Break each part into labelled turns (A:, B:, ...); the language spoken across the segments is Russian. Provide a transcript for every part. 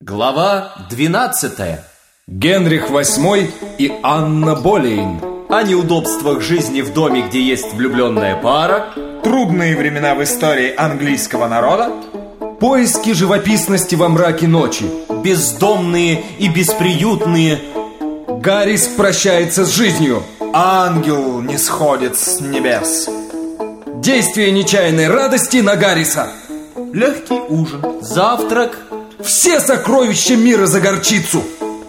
A: Глава 12
B: Генрих VIII и Анна Болейн.
A: О неудобствах жизни в доме, где есть влюбленная пара.
C: Трудные времена в истории английского народа.
B: Поиски живописности во мраке ночи.
A: Бездомные и бесприютные.
B: Гаррис прощается с жизнью.
C: Ангел не сходит с небес.
B: Действие нечаянной радости на Гарриса.
C: Легкий ужин.
A: Завтрак.
B: Все сокровища мира за горчицу.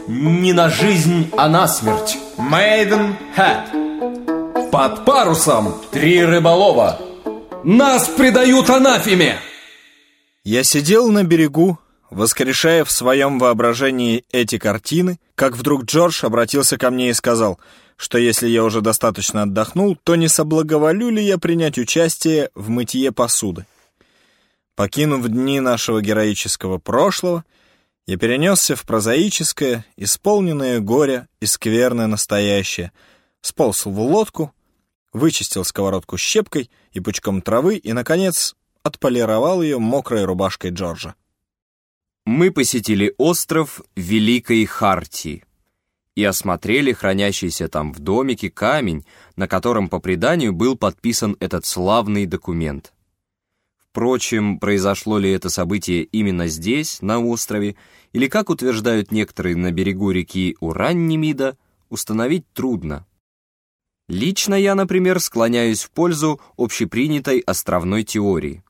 A: Не на жизнь, а на смерть.
C: Мейден Хэт.
B: Под парусом.
A: Три рыболова.
B: Нас предают анафеме.
D: Я сидел на берегу, воскрешая в своем воображении эти картины, как вдруг Джордж обратился ко мне и сказал, что если я уже достаточно отдохнул, то не соблаговолю ли я принять участие в мытье посуды. Покинув дни нашего героического прошлого, я перенесся в прозаическое, исполненное горя и скверное настоящее, сполз в лодку, вычистил сковородку щепкой и пучком травы и, наконец, отполировал ее мокрой рубашкой Джорджа.
A: Мы посетили остров Великой Хартии и осмотрели хранящийся там в домике камень, на котором по преданию был подписан этот славный документ. Впрочем, произошло ли это событие именно здесь, на острове, или, как утверждают некоторые на берегу реки Ураннимида, установить трудно. Лично я, например, склоняюсь в пользу общепринятой островной теории.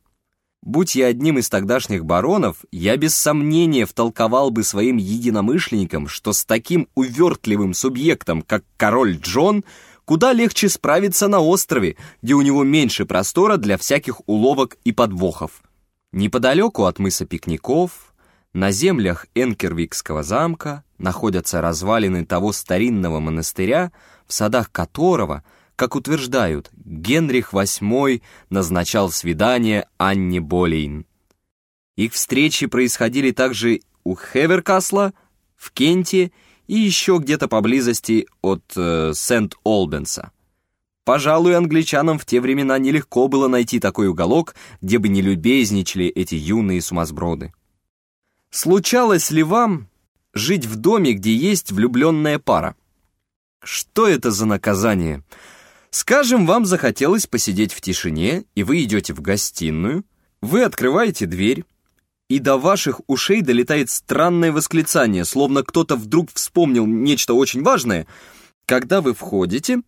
A: Будь я одним из тогдашних баронов, я без сомнения втолковал бы своим единомышленникам, что с таким увертливым субъектом, как король Джон, куда легче справиться на острове, где у него меньше простора для всяких уловок и подвохов. Неподалеку от мыса Пикников, на землях Энкервикского замка, находятся развалины того старинного монастыря, в садах которого, как утверждают, Генрих VIII назначал свидание Анне Болейн. Их встречи происходили также у Хеверкасла, в Кенте и еще где-то поблизости от э, Сент-Олбенса. Пожалуй, англичанам в те времена нелегко было найти такой уголок, где бы не любезничали эти юные сумасброды. Случалось ли вам жить в доме, где есть влюбленная пара? Что это за наказание? Скажем, вам захотелось посидеть в тишине, и вы идете в гостиную, вы открываете дверь, и до ваших ушей долетает странное восклицание, словно кто-то вдруг вспомнил нечто очень важное. Когда вы входите,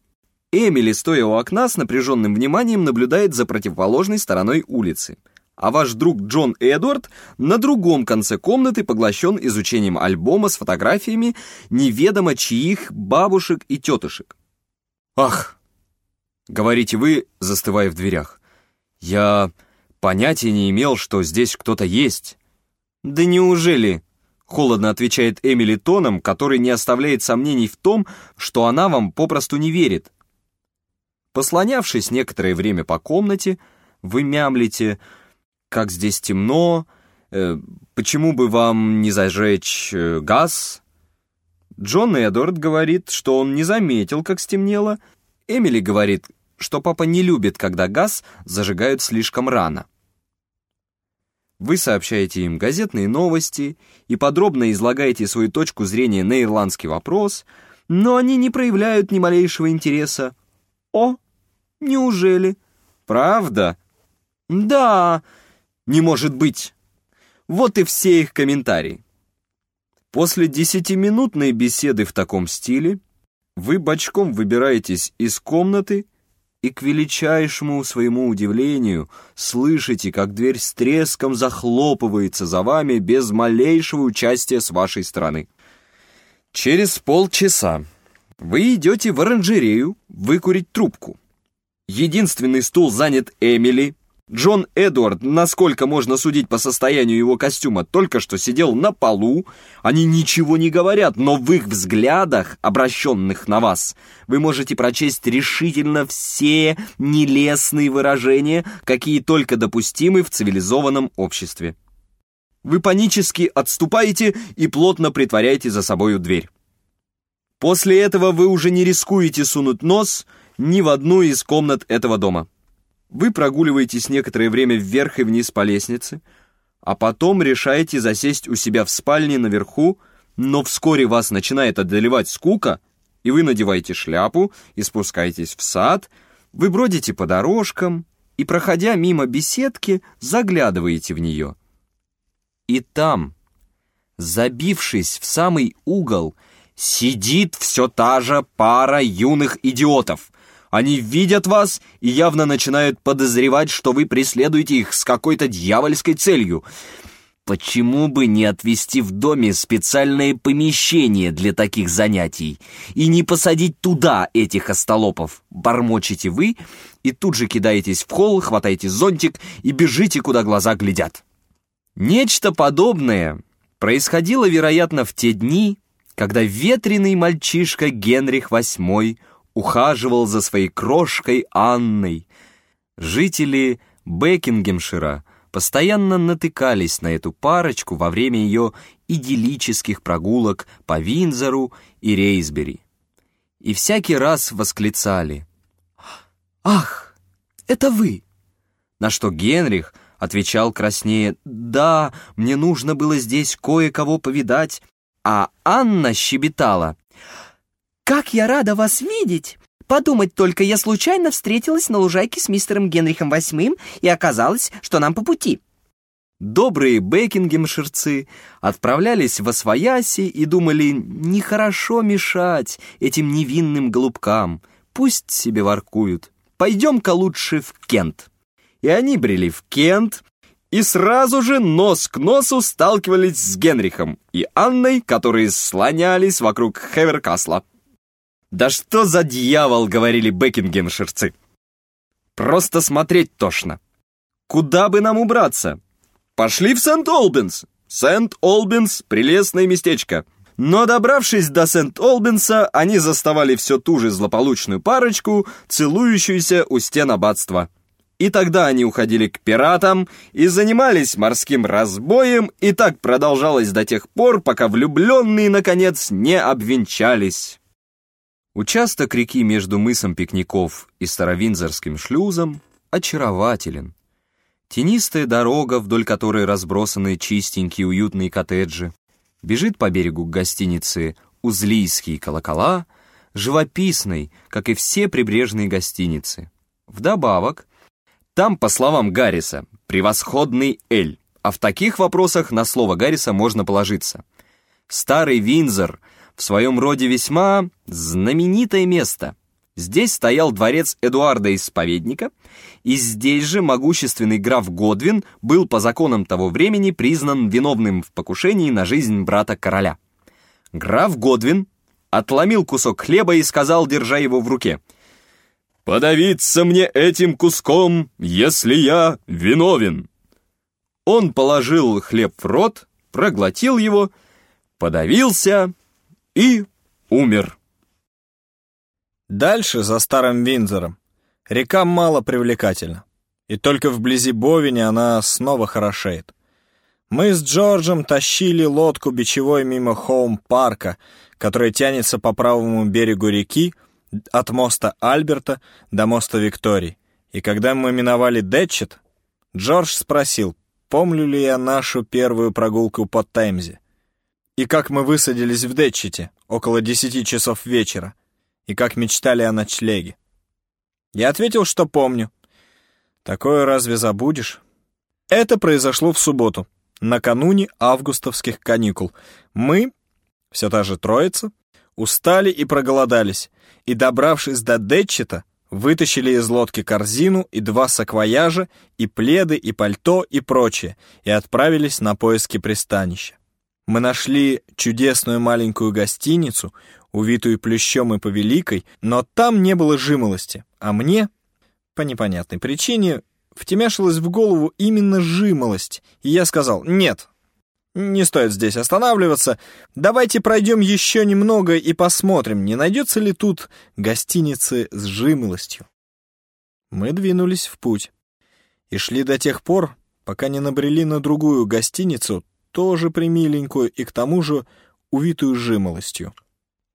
A: Эмили, стоя у окна, с напряженным вниманием наблюдает за противоположной стороной улицы, а ваш друг Джон Эдвард на другом конце комнаты поглощен изучением альбома с фотографиями неведомо чьих бабушек и тетушек. «Ах!» — говорите вы, застывая в дверях. «Я понятия не имел, что здесь кто-то есть». «Да неужели?» — холодно отвечает Эмили тоном, который не оставляет сомнений в том, что она вам попросту не верит. Послонявшись некоторое время по комнате, вы мямлите, как здесь темно, э, почему бы вам не зажечь э, газ? Джон Эдвард говорит, что он не заметил, как стемнело. Эмили говорит, что папа не любит, когда газ зажигают слишком рано. Вы сообщаете им газетные новости и подробно излагаете свою точку зрения на ирландский вопрос, но они не проявляют ни малейшего интереса. О, неужели? Правда? Да, не может быть. Вот и все их комментарии. После десятиминутной беседы в таком стиле вы бочком выбираетесь из комнаты и к величайшему своему удивлению слышите, как дверь с треском захлопывается за вами без малейшего участия с вашей стороны. Через полчаса вы идете в оранжерею выкурить трубку. Единственный стул занят Эмили, Джон Эдвард, насколько можно судить по состоянию его костюма, только что сидел на полу. Они ничего не говорят, но в их взглядах, обращенных на вас, вы можете прочесть решительно все нелестные выражения, какие только допустимы в цивилизованном обществе. Вы панически отступаете и плотно притворяете за собою дверь. После этого вы уже не рискуете сунуть нос ни в одну из комнат этого дома. Вы прогуливаетесь некоторое время вверх и вниз по лестнице, а потом решаете засесть у себя в спальне наверху, но вскоре вас начинает одолевать скука, и вы надеваете шляпу и спускаетесь в сад, вы бродите по дорожкам и, проходя мимо беседки, заглядываете в нее. И там, забившись в самый угол, сидит все та же пара юных идиотов. Они видят вас и явно начинают подозревать, что вы преследуете их с какой-то дьявольской целью. Почему бы не отвести в доме специальное помещение для таких занятий и не посадить туда этих остолопов? Бормочете вы и тут же кидаетесь в холл, хватаете зонтик и бежите, куда глаза глядят. Нечто подобное происходило, вероятно, в те дни, когда ветреный мальчишка Генрих VIII ухаживал за своей крошкой Анной. Жители Бекингемшира постоянно натыкались на эту парочку во время ее идиллических прогулок по Винзору и Рейсбери. И всякий раз восклицали «Ах, это вы!» На что Генрих отвечал краснее «Да, мне нужно было здесь кое-кого повидать, а Анна щебетала. «Как я рада вас видеть! Подумать только, я случайно встретилась на лужайке с мистером Генрихом VIII, и оказалось, что нам по пути». Добрые бекингемширцы отправлялись в Освояси и думали, нехорошо мешать этим невинным голубкам, пусть себе воркуют, пойдем-ка лучше в Кент. И они брели в Кент, и сразу же нос к носу сталкивались с Генрихом и Анной, которые слонялись вокруг Хеверкасла. «Да что за дьявол!» — говорили бекингемширцы. «Просто смотреть тошно. Куда бы нам убраться? Пошли в Сент-Олбинс. Сент-Олбинс — прелестное местечко». Но добравшись до Сент-Олбинса, они заставали все ту же злополучную парочку, целующуюся у стен аббатства. И тогда они уходили к пиратам и занимались морским разбоем, и так продолжалось до тех пор, пока влюбленные, наконец, не обвенчались. Участок реки между мысом Пикников и Старовинзорским шлюзом очарователен. Тенистая дорога, вдоль которой разбросаны чистенькие уютные коттеджи, бежит по берегу к гостинице «Узлийские колокола», живописной, как и все прибрежные гостиницы. Вдобавок, там, по словам Гарриса, превосходный Эль, а в таких вопросах на слово Гарриса можно положиться. Старый Винзор в своем роде весьма знаменитое место. Здесь стоял дворец Эдуарда Исповедника, и здесь же могущественный граф Годвин был по законам того времени признан виновным в покушении на жизнь брата короля. Граф Годвин отломил кусок хлеба и сказал, держа его в руке — подавиться мне этим куском, если я виновен». Он положил хлеб в рот, проглотил его, подавился и умер.
D: Дальше, за старым Винзором, река мало привлекательна, и только вблизи Бовини она снова хорошеет. Мы с Джорджем тащили лодку бичевой мимо Хоум-парка, которая тянется по правому берегу реки, от моста Альберта до моста Виктории. И когда мы миновали Детчет, Джордж спросил, помню ли я нашу первую прогулку по Темзе. И как мы высадились в Детчете около десяти часов вечера, и как мечтали о ночлеге. Я ответил, что помню. Такое разве забудешь? Это произошло в субботу, накануне августовских каникул. Мы, все та же троица, устали и проголодались, и, добравшись до Детчета, вытащили из лодки корзину и два саквояжа, и пледы, и пальто, и прочее, и отправились на поиски пристанища. Мы нашли чудесную маленькую гостиницу, увитую плющом и повеликой, но там не было жимолости, а мне, по непонятной причине, втемяшилась в голову именно жимолость, и я сказал «нет, не стоит здесь останавливаться. Давайте пройдем еще немного и посмотрим, не найдется ли тут гостиницы с жимолостью. Мы двинулись в путь и шли до тех пор, пока не набрели на другую гостиницу, тоже примиленькую и к тому же увитую жимолостью.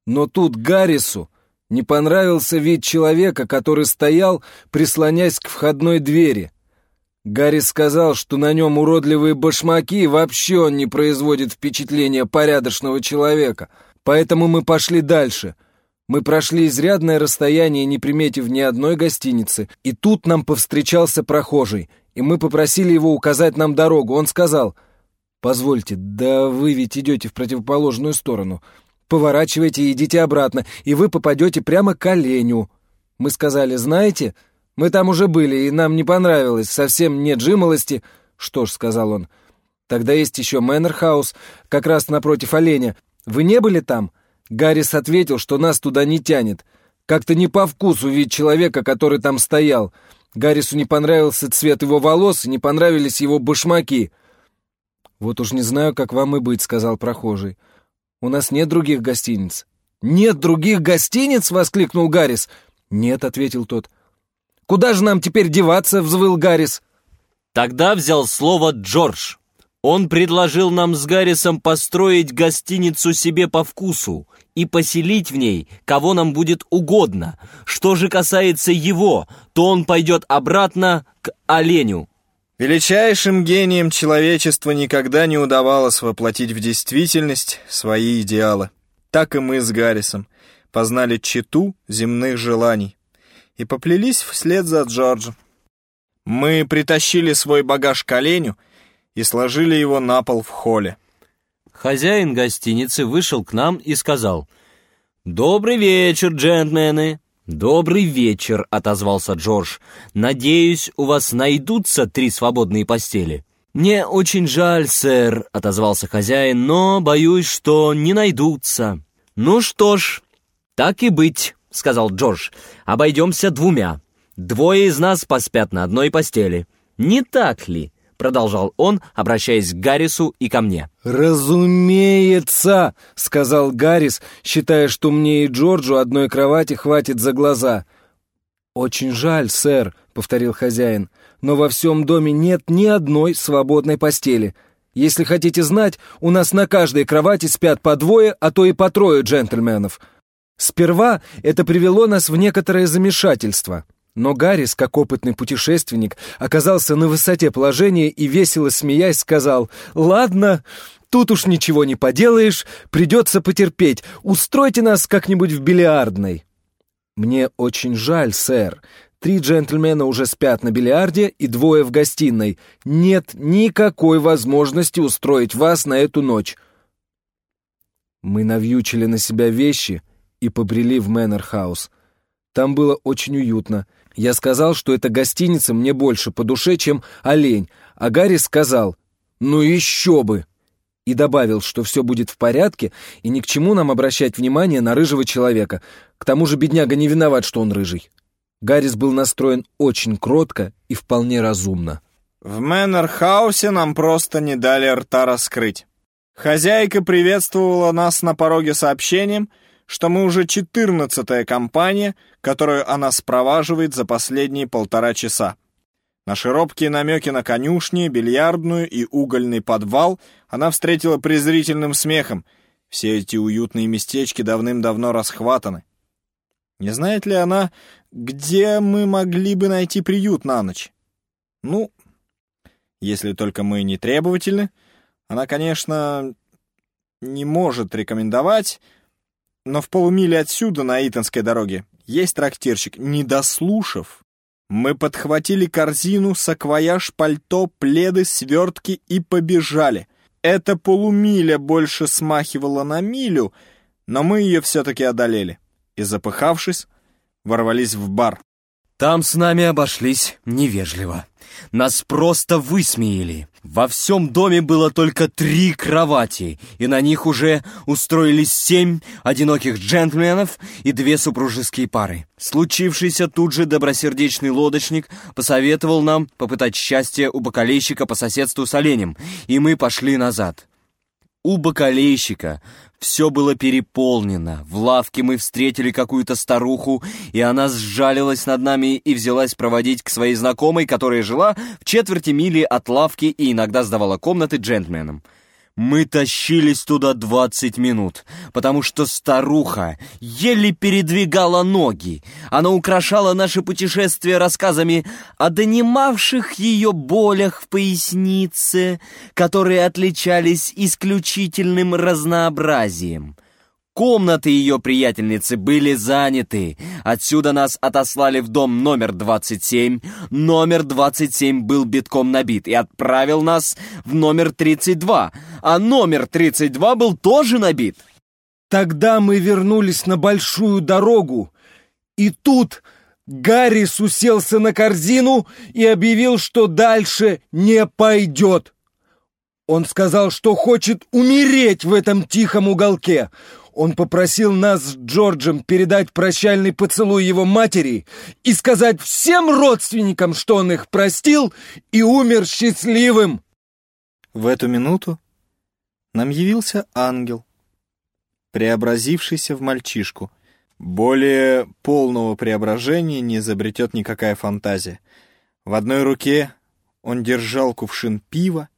B: Но тут Гаррису не понравился вид человека, который стоял, прислонясь к входной двери. Гарри сказал, что на нем уродливые башмаки, и вообще он не производит впечатления порядочного человека. Поэтому мы пошли дальше. Мы прошли изрядное расстояние, не приметив ни одной гостиницы, и тут нам повстречался прохожий, и мы попросили его указать нам дорогу. Он сказал, «Позвольте, да вы ведь идете в противоположную сторону. Поворачивайте и идите обратно, и вы попадете прямо к оленю». Мы сказали, «Знаете, мы там уже были, и нам не понравилось, совсем нет жимолости». «Что ж», — сказал он, — «тогда есть еще Мэннерхаус, как раз напротив оленя. Вы не были там?» Гаррис ответил, что нас туда не тянет. Как-то не по вкусу вид человека, который там стоял. Гаррису не понравился цвет его волос, не понравились его башмаки. «Вот уж не знаю, как вам и быть», — сказал прохожий. «У нас нет других гостиниц». «Нет других гостиниц?» — воскликнул Гаррис. «Нет», — ответил тот. «Куда же нам теперь деваться?» — взвыл Гаррис.
A: Тогда взял слово Джордж. Он предложил нам с Гаррисом построить гостиницу себе по вкусу и поселить в ней, кого нам будет угодно. Что же касается его, то он пойдет обратно к оленю.
D: Величайшим гением человечества никогда не удавалось воплотить в действительность свои идеалы. Так и мы с Гаррисом познали читу земных желаний и поплелись вслед за Джорджем. Мы притащили свой багаж к оленю и сложили его на пол в холле.
A: Хозяин гостиницы вышел к нам и сказал, «Добрый вечер, джентльмены!» «Добрый вечер», — отозвался Джордж. «Надеюсь, у вас найдутся три свободные постели». «Мне очень жаль, сэр», — отозвался хозяин, «но боюсь, что не найдутся». «Ну что ж, так и быть», — сказал Джордж. «Обойдемся двумя. Двое из нас поспят на одной постели. Не так ли?» — продолжал он, обращаясь к Гаррису и ко мне.
B: «Разумеется!» — сказал Гаррис, считая, что мне и Джорджу одной кровати хватит за глаза. «Очень жаль, сэр», — повторил хозяин, «но во всем доме нет ни одной свободной постели. Если хотите знать, у нас на каждой кровати спят по двое, а то и по трое джентльменов. Сперва это привело нас в некоторое замешательство». Но Гаррис, как опытный путешественник, оказался на высоте положения и, весело смеясь, сказал «Ладно, тут уж ничего не поделаешь, придется потерпеть, устройте нас как-нибудь в бильярдной». «Мне очень жаль, сэр. Три джентльмена уже спят на бильярде и двое в гостиной. Нет никакой возможности устроить вас на эту ночь». Мы навьючили на себя вещи и побрели в Мэннер-хаус. Там было очень уютно. Я сказал, что эта гостиница мне больше по душе, чем олень, а Гарри сказал «Ну еще бы!» и добавил, что все будет в порядке и ни к чему нам обращать внимание на рыжего человека. К тому же бедняга не виноват, что он рыжий. Гаррис был настроен очень кротко и вполне разумно.
D: В Мэннер-хаусе нам просто не дали рта раскрыть. Хозяйка приветствовала нас на пороге сообщением — что мы уже четырнадцатая компания, которую она спроваживает за последние полтора часа. Наши робкие намеки на конюшни, бильярдную и угольный подвал она встретила презрительным смехом. Все эти уютные местечки давным-давно расхватаны. Не знает ли она, где мы могли бы найти приют на ночь? Ну, если только мы не требовательны, она, конечно, не может рекомендовать, но в полумиле отсюда, на Итонской дороге, есть трактирщик. Не дослушав, мы подхватили корзину, саквояж, пальто, пледы, свертки и побежали. Эта полумиля больше смахивала на милю, но мы ее все-таки одолели. И, запыхавшись, ворвались в бар.
A: Там с нами обошлись невежливо. Нас просто высмеяли. Во всем доме было только три кровати, и на них уже устроились семь одиноких джентльменов и две супружеские пары. Случившийся тут же добросердечный лодочник посоветовал нам попытать счастье у бокалейщика по соседству с оленем, и мы пошли назад. У бокалейщика все было переполнено. В лавке мы встретили какую-то старуху, и она сжалилась над нами и взялась проводить к своей знакомой, которая жила в четверти мили от лавки и иногда сдавала комнаты джентльменам. Мы тащились туда двадцать минут, потому что старуха еле передвигала ноги. Она украшала наше путешествие рассказами о донимавших ее болях в пояснице, которые отличались исключительным разнообразием. Комнаты ее приятельницы были заняты. Отсюда нас отослали в дом номер 27. Номер 27 был битком набит и отправил нас в номер 32. А номер 32 был тоже набит.
B: Тогда мы вернулись на большую дорогу. И тут Гаррис уселся на корзину и объявил, что дальше не пойдет. Он сказал, что хочет умереть в этом тихом уголке. Он попросил нас с Джорджем передать прощальный поцелуй его матери и сказать всем родственникам, что он их простил и умер счастливым.
D: В эту минуту нам явился ангел, преобразившийся в мальчишку. Более полного преображения не изобретет никакая фантазия. В одной руке он держал кувшин пива,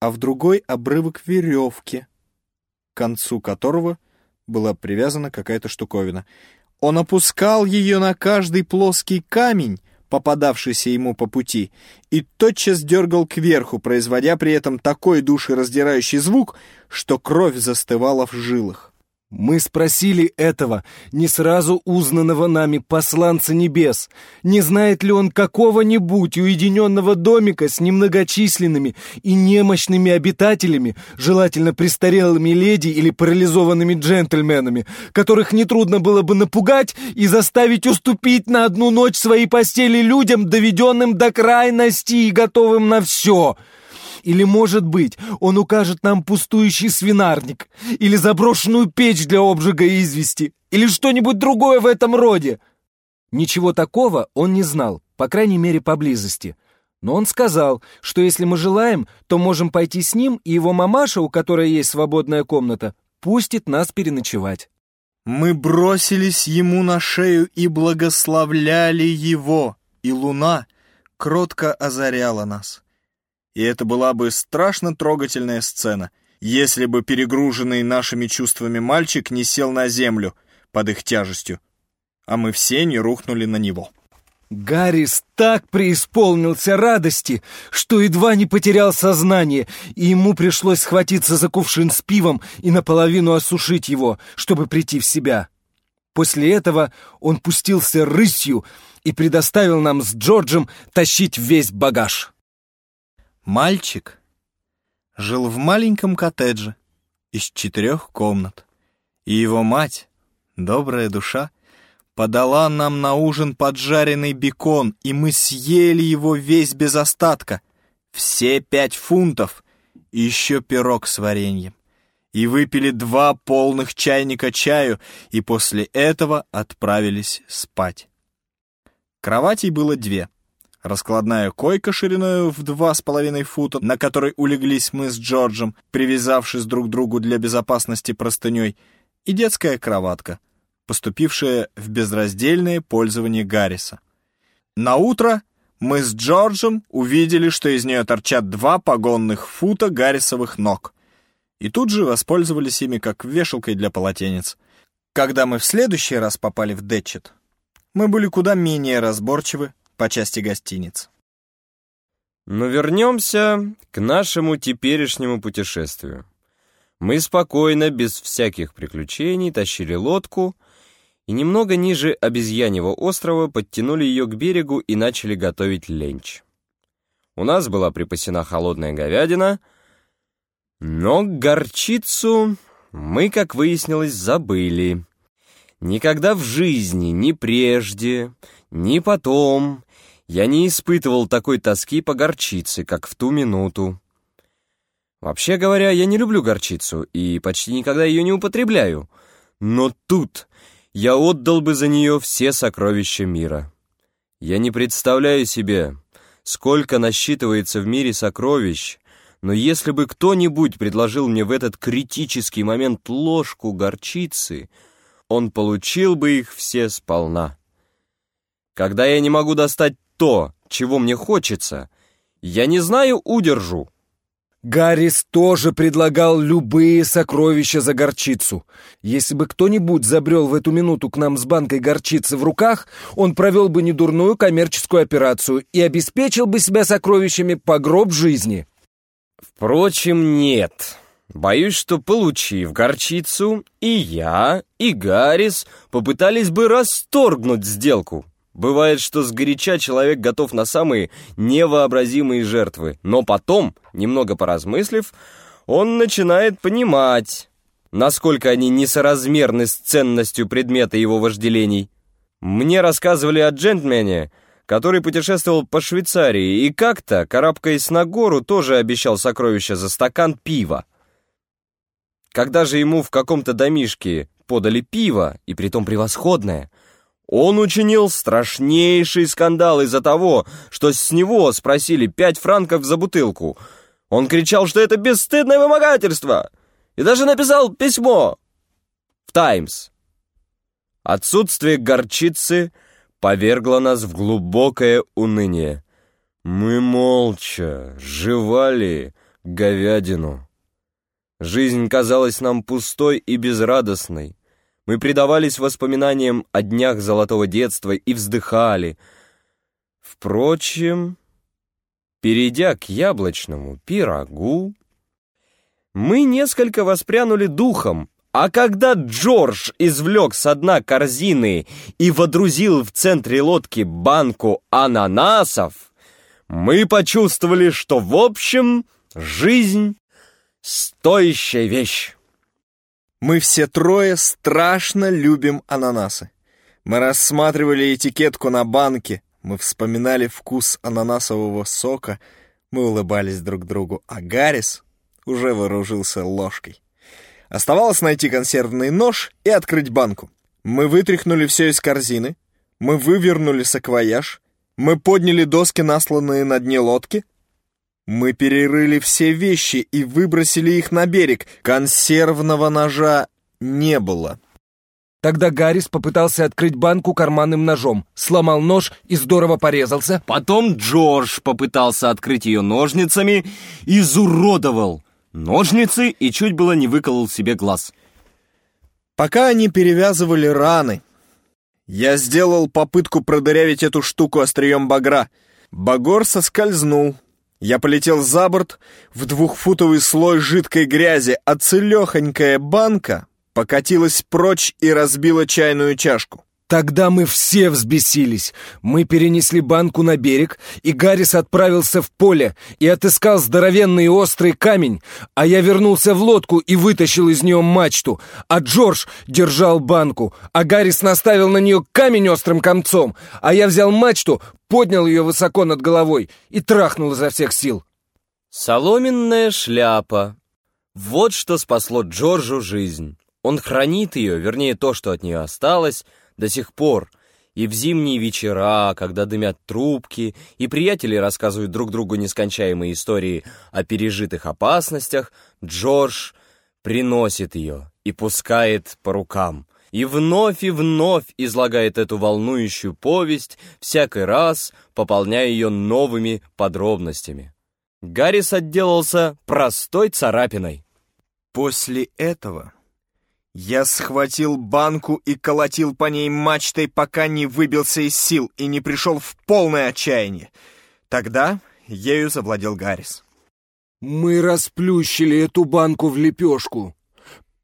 D: а в другой — обрывок веревки — концу которого была привязана какая-то штуковина. Он опускал ее на каждый плоский камень, попадавшийся ему по пути, и тотчас дергал кверху, производя при этом такой душераздирающий звук, что кровь застывала в жилах.
B: Мы спросили этого, не сразу узнанного нами посланца небес, не знает ли он какого-нибудь уединенного домика с немногочисленными и немощными обитателями, желательно престарелыми леди или парализованными джентльменами, которых нетрудно было бы напугать и заставить уступить на одну ночь своей постели людям, доведенным до крайности и готовым на все — или, может быть, он укажет нам пустующий свинарник, или заброшенную печь для обжига извести, или что-нибудь другое в этом роде. Ничего такого он не знал, по крайней мере, поблизости. Но он сказал, что если мы желаем, то можем пойти с ним, и его мамаша, у которой есть свободная комната, пустит нас переночевать.
D: Мы бросились ему на шею и благословляли его, и луна кротко озаряла нас и это была бы страшно трогательная сцена, если бы перегруженный нашими чувствами мальчик не сел на землю под их тяжестью, а мы все не рухнули на него.
B: Гаррис так преисполнился радости, что едва не потерял сознание, и ему пришлось схватиться за кувшин с пивом и наполовину осушить его, чтобы прийти в себя. После этого он пустился рысью и предоставил нам с Джорджем тащить весь багаж.
D: Мальчик жил в маленьком коттедже из четырех комнат, и его мать, добрая душа, подала нам на ужин поджаренный бекон, и мы съели его весь без остатка, все пять фунтов, и еще пирог с вареньем. И выпили два полных чайника чаю, и после этого отправились спать. Кроватей было две — Раскладная койка шириной в два с половиной фута, на которой улеглись мы с Джорджем, привязавшись друг к другу для безопасности простыней, и детская кроватка, поступившая в безраздельное пользование Гарриса. На утро мы с Джорджем увидели, что из нее торчат два погонных фута гаррисовых ног, и тут же воспользовались ими как вешалкой для полотенец. Когда мы в следующий раз попали в Детчет, мы были куда менее разборчивы по части гостиниц.
A: Но вернемся к нашему теперешнему путешествию. Мы спокойно, без всяких приключений, тащили лодку и немного ниже обезьяньего острова подтянули ее к берегу и начали готовить ленч. У нас была припасена холодная говядина, но горчицу мы, как выяснилось, забыли. Никогда в жизни, ни прежде, ни потом я не испытывал такой тоски по горчице, как в ту минуту. Вообще говоря, я не люблю горчицу и почти никогда ее не употребляю. Но тут я отдал бы за нее все сокровища мира. Я не представляю себе, сколько насчитывается в мире сокровищ, но если бы кто-нибудь предложил мне в этот критический момент ложку горчицы, он получил бы их все сполна. Когда я не могу достать то, чего мне хочется, я не знаю, удержу.
B: Гаррис тоже предлагал любые сокровища за горчицу. Если бы кто-нибудь забрел в эту минуту к нам с банкой горчицы в руках, он провел бы недурную коммерческую операцию и обеспечил бы себя сокровищами по гроб жизни.
A: Впрочем, нет. Боюсь, что, получив горчицу, и я, и Гаррис попытались бы расторгнуть сделку. Бывает, что сгоряча человек готов на самые невообразимые жертвы, но потом, немного поразмыслив, он начинает понимать, насколько они несоразмерны с ценностью предмета его вожделений. Мне рассказывали о джентльмене, который путешествовал по Швейцарии и как-то, карабкаясь на гору, тоже обещал сокровища за стакан пива. Когда же ему в каком-то домишке подали пиво, и притом превосходное – он учинил страшнейший скандал из-за того, что с него спросили пять франков за бутылку. Он кричал, что это бесстыдное вымогательство, и даже написал письмо в «Таймс». Отсутствие горчицы повергло нас в глубокое уныние. Мы молча жевали говядину. Жизнь казалась нам пустой и безрадостной. Мы предавались воспоминаниям о днях золотого детства и вздыхали. Впрочем, перейдя к яблочному пирогу, мы несколько воспрянули духом, а когда Джордж извлек с дна корзины и водрузил в центре лодки банку ананасов, мы почувствовали, что, в общем, жизнь — стоящая вещь.
D: Мы все трое страшно любим ананасы. Мы рассматривали этикетку на банке, мы вспоминали вкус ананасового сока, мы улыбались друг другу, а Гаррис уже вооружился ложкой. Оставалось найти консервный нож и открыть банку. Мы вытряхнули все из корзины, мы вывернули саквояж, мы подняли доски, насланные на дне лодки, мы перерыли все вещи и выбросили их на берег. Консервного ножа не было.
B: Тогда Гаррис попытался открыть банку карманным ножом, сломал нож и здорово порезался.
A: Потом Джордж попытался открыть ее ножницами, изуродовал ножницы и чуть было не выколол себе глаз.
D: Пока они перевязывали раны, я сделал попытку продырявить эту штуку острием багра. Багор соскользнул, я полетел за борт в двухфутовый слой жидкой грязи, а целехонькая банка покатилась прочь и разбила чайную чашку.
B: Тогда мы все взбесились. Мы перенесли банку на берег, и Гаррис отправился в поле и отыскал здоровенный острый камень, а я вернулся в лодку и вытащил из нее мачту, а Джордж держал банку, а Гаррис наставил на нее камень острым концом, а я взял мачту, поднял ее высоко над головой и трахнул изо всех сил.
A: Соломенная шляпа. Вот что спасло Джорджу жизнь. Он хранит ее, вернее, то, что от нее осталось, до сих пор. И в зимние вечера, когда дымят трубки, и приятели рассказывают друг другу нескончаемые истории о пережитых опасностях, Джордж приносит ее и пускает по рукам. И вновь и вновь излагает эту волнующую повесть, всякий раз пополняя ее новыми подробностями. Гаррис отделался простой царапиной.
D: После этого я схватил банку и колотил по ней мачтой, пока не выбился из сил и не пришел в полное отчаяние. Тогда ею завладел Гаррис.
B: Мы расплющили эту банку в лепешку.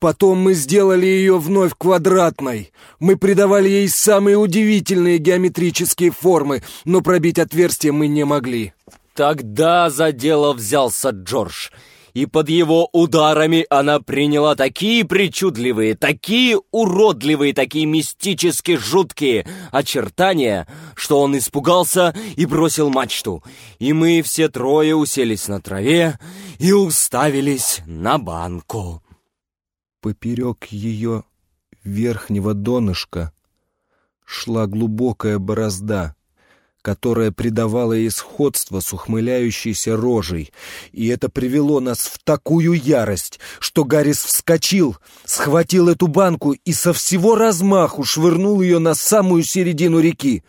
B: Потом мы сделали ее вновь квадратной. Мы придавали ей самые удивительные геометрические формы, но пробить отверстие мы не могли.
A: Тогда за дело взялся Джордж — и под его ударами она приняла такие причудливые, такие уродливые, такие мистически жуткие очертания, что он испугался и бросил мачту. И мы все трое уселись на траве и уставились на банку.
B: Поперек ее верхнего донышка шла глубокая борозда которое придавало ей сходство с ухмыляющейся рожей, и это привело нас в такую ярость, что Гаррис вскочил, схватил эту банку и со всего размаху швырнул ее на самую середину реки.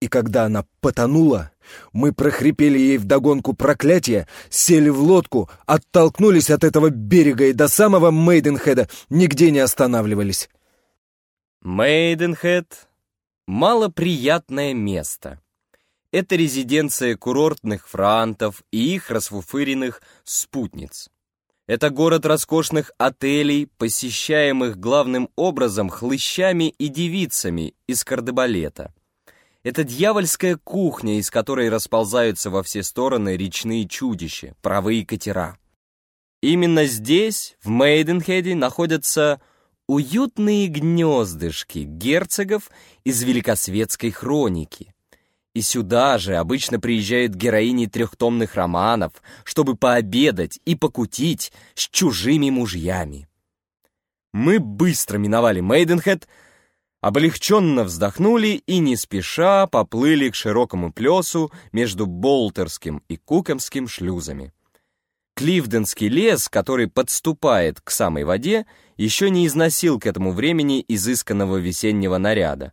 B: И когда она потонула, Мы прохрипели ей вдогонку проклятие, сели в лодку, оттолкнулись от этого берега и до самого Мейденхеда нигде не останавливались.
A: Мейденхед — малоприятное место. Это резиденция курортных франтов и их расфуфыренных спутниц. Это город роскошных отелей, посещаемых главным образом хлыщами и девицами из кардебалета. Это дьявольская кухня, из которой расползаются во все стороны речные чудища, правые катера. Именно здесь, в Мейденхеде, находятся уютные гнездышки герцогов из великосветской хроники. И сюда же обычно приезжают героини трехтомных романов, чтобы пообедать и покутить с чужими мужьями. Мы быстро миновали Мейденхед, облегченно вздохнули и не спеша поплыли к широкому плесу между Болтерским и Кукомским шлюзами. Кливденский лес, который подступает к самой воде, еще не износил к этому времени изысканного весеннего наряда,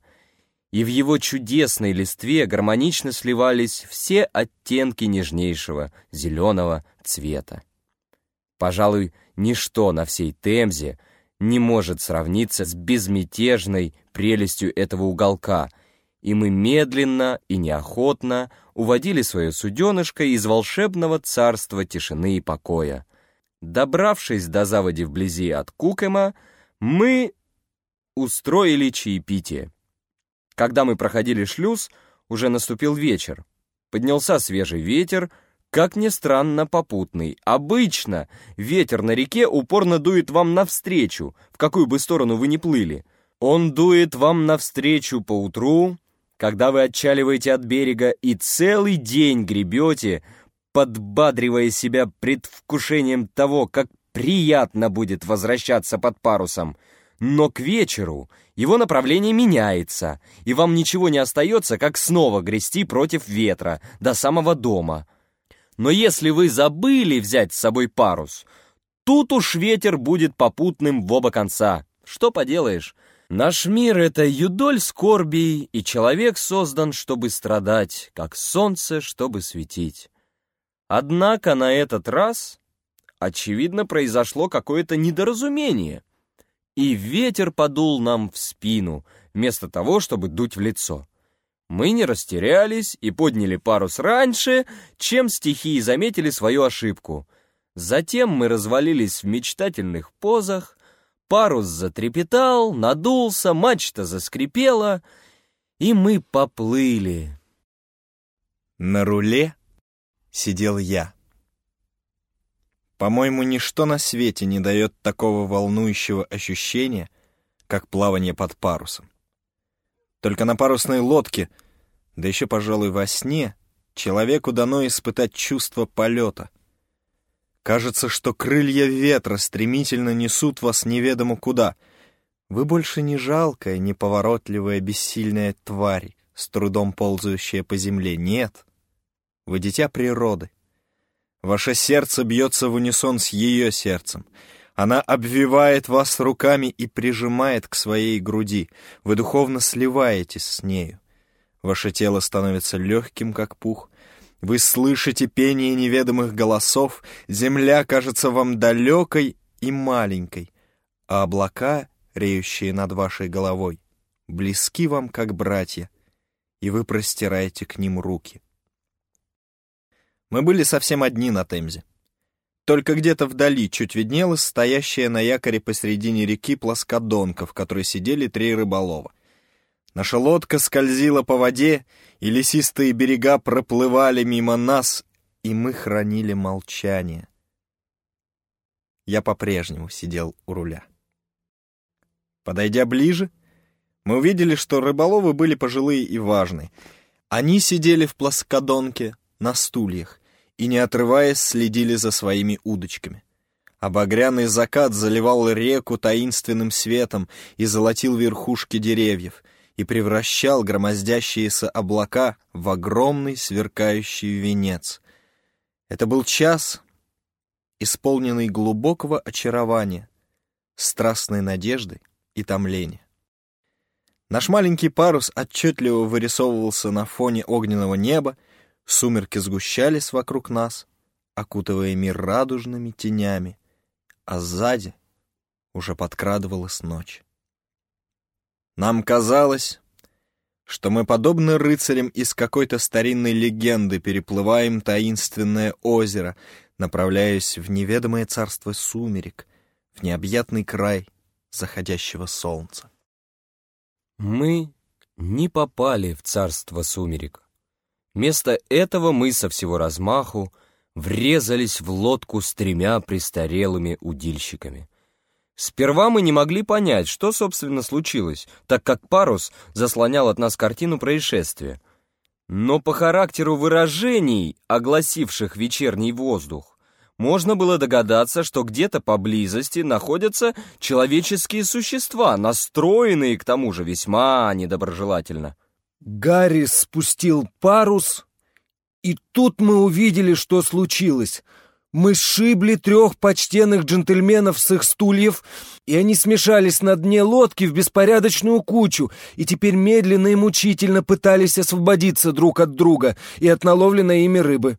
A: и в его чудесной листве гармонично сливались все оттенки нежнейшего зеленого цвета. Пожалуй, ничто на всей Темзе не может сравниться с безмятежной прелестью этого уголка, и мы медленно и неохотно уводили свое суденышко из волшебного царства тишины и покоя. Добравшись до заводи вблизи от Кукема, мы устроили чаепитие. Когда мы проходили шлюз, уже наступил вечер. Поднялся свежий ветер, как ни странно, попутный. Обычно ветер на реке упорно дует вам навстречу, в какую бы сторону вы ни плыли. Он дует вам навстречу по утру, когда вы отчаливаете от берега и целый день гребете, подбадривая себя предвкушением того, как приятно будет возвращаться под парусом. Но к вечеру его направление меняется, и вам ничего не остается, как снова грести против ветра до самого дома. Но если вы забыли взять с собой парус, тут уж ветер будет попутным в оба конца. Что поделаешь? Наш мир — это юдоль скорбей, и человек создан, чтобы страдать, как солнце, чтобы светить. Однако на этот раз, очевидно, произошло какое-то недоразумение, и ветер подул нам в спину, вместо того, чтобы дуть в лицо. Мы не растерялись и подняли парус раньше, чем стихии заметили свою ошибку. Затем мы развалились в мечтательных позах, парус затрепетал, надулся, мачта заскрипела, и мы поплыли.
D: На руле сидел я. По-моему, ничто на свете не дает такого волнующего ощущения, как плавание под парусом. Только на парусной лодке, да еще, пожалуй, во сне, человеку дано испытать чувство полета. Кажется, что крылья ветра стремительно несут вас неведомо куда. Вы больше не жалкая, неповоротливая, бессильная тварь, с трудом ползающая по земле. Нет, вы дитя природы. Ваше сердце бьется в унисон с ее сердцем. Она обвивает вас руками и прижимает к своей груди. Вы духовно сливаетесь с нею. Ваше тело становится легким, как пух. Вы слышите пение неведомых голосов. Земля кажется вам далекой и маленькой, а облака, реющие над вашей головой, близки вам, как братья, и вы простираете к ним руки. Мы были совсем одни на Темзе. Только где-то вдали чуть виднелась стоящая на якоре посредине реки плоскодонка, в которой сидели три рыболова. Наша лодка скользила по воде, и лесистые берега проплывали мимо нас, и мы хранили молчание. Я по-прежнему сидел у руля. Подойдя ближе, мы увидели, что рыболовы были пожилые и важные. Они сидели в плоскодонке на стульях, и, не отрываясь, следили за своими удочками. Обогряный закат заливал реку таинственным светом и золотил верхушки деревьев, и превращал громоздящиеся облака в огромный сверкающий венец. Это был час, исполненный глубокого очарования, страстной надежды и томления. Наш маленький парус отчетливо вырисовывался на фоне огненного неба, Сумерки сгущались вокруг нас, окутывая мир радужными тенями, а сзади уже подкрадывалась ночь. Нам казалось, что мы, подобно рыцарям из какой-то старинной легенды, переплываем таинственное озеро, направляясь в неведомое царство сумерек, в необъятный край заходящего солнца.
A: Мы не попали в царство сумерек. Вместо этого мы со всего размаху врезались в лодку с тремя престарелыми удильщиками. Сперва мы не могли понять, что, собственно, случилось, так как парус заслонял от нас картину происшествия. Но по характеру выражений, огласивших вечерний воздух, можно было догадаться, что где-то поблизости находятся человеческие существа, настроенные к тому же весьма недоброжелательно.
B: Гарри спустил парус, и тут мы увидели, что случилось. Мы сшибли трех почтенных джентльменов с их стульев, и они смешались на дне лодки в беспорядочную кучу, и теперь медленно и мучительно пытались освободиться друг от друга и от наловленной ими рыбы.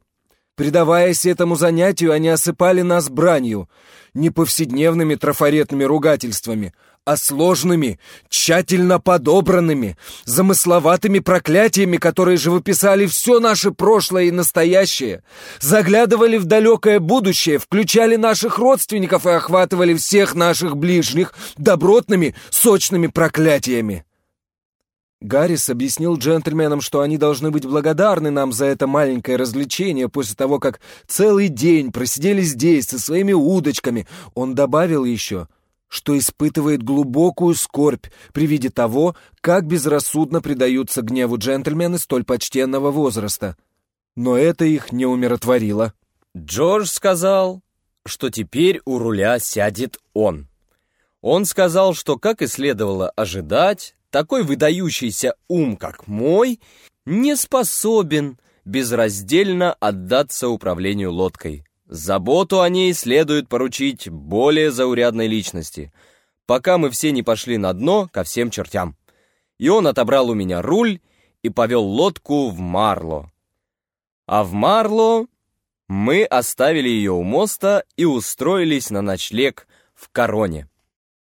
B: Предаваясь этому занятию, они осыпали нас бранью, не повседневными трафаретными ругательствами, а сложными, тщательно подобранными, замысловатыми проклятиями, которые же выписали все наше прошлое и настоящее, заглядывали в далекое будущее, включали наших родственников и охватывали всех наших ближних добротными, сочными проклятиями. Гаррис объяснил джентльменам, что они должны быть благодарны нам за это маленькое развлечение после того, как целый день просидели здесь со своими удочками. Он добавил еще — что испытывает глубокую скорбь при виде того, как безрассудно предаются гневу джентльмены столь почтенного возраста. Но это их не умиротворило.
A: Джордж сказал, что теперь у руля сядет он. Он сказал, что, как и следовало ожидать, такой выдающийся ум, как мой, не способен безраздельно отдаться управлению лодкой. Заботу о ней следует поручить более заурядной личности, пока мы все не пошли на дно ко всем чертям. И он отобрал у меня руль и повел лодку в Марло. А в Марло мы оставили ее у моста и устроились на ночлег в Короне.